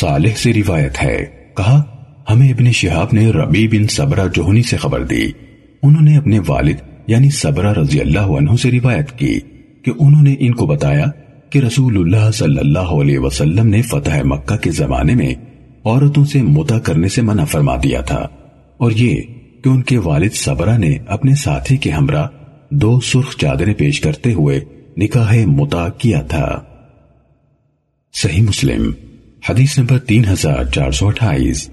صالح سے روایت ہے۔ کہا، ہمیں ابن شہاب نے ربی بن صبرہ جوہنی سے خبر دی۔ انہوں نے اپنے والد یعنی صبرہ رضی اللہ عنہ سے روایت کی کہ انہوں نے ان کو بتایا کہ رسول اللہ صلی اللہ علیہ وسلم نے فتح مکہ کے زمانے میں عورتوں سے متا کرنے سے منع فرما دیا تھا۔ اور یہ کہ ان کے والد صبرہ نے اپنے ساتھی کے ہمراہ دو سرخ چادریں پیش کرتے ہوئے نکاح متا کیا تھا۔ صحیح مسلم۔ حدیث نمبر تین ہزار چار سو اٹھائیس۔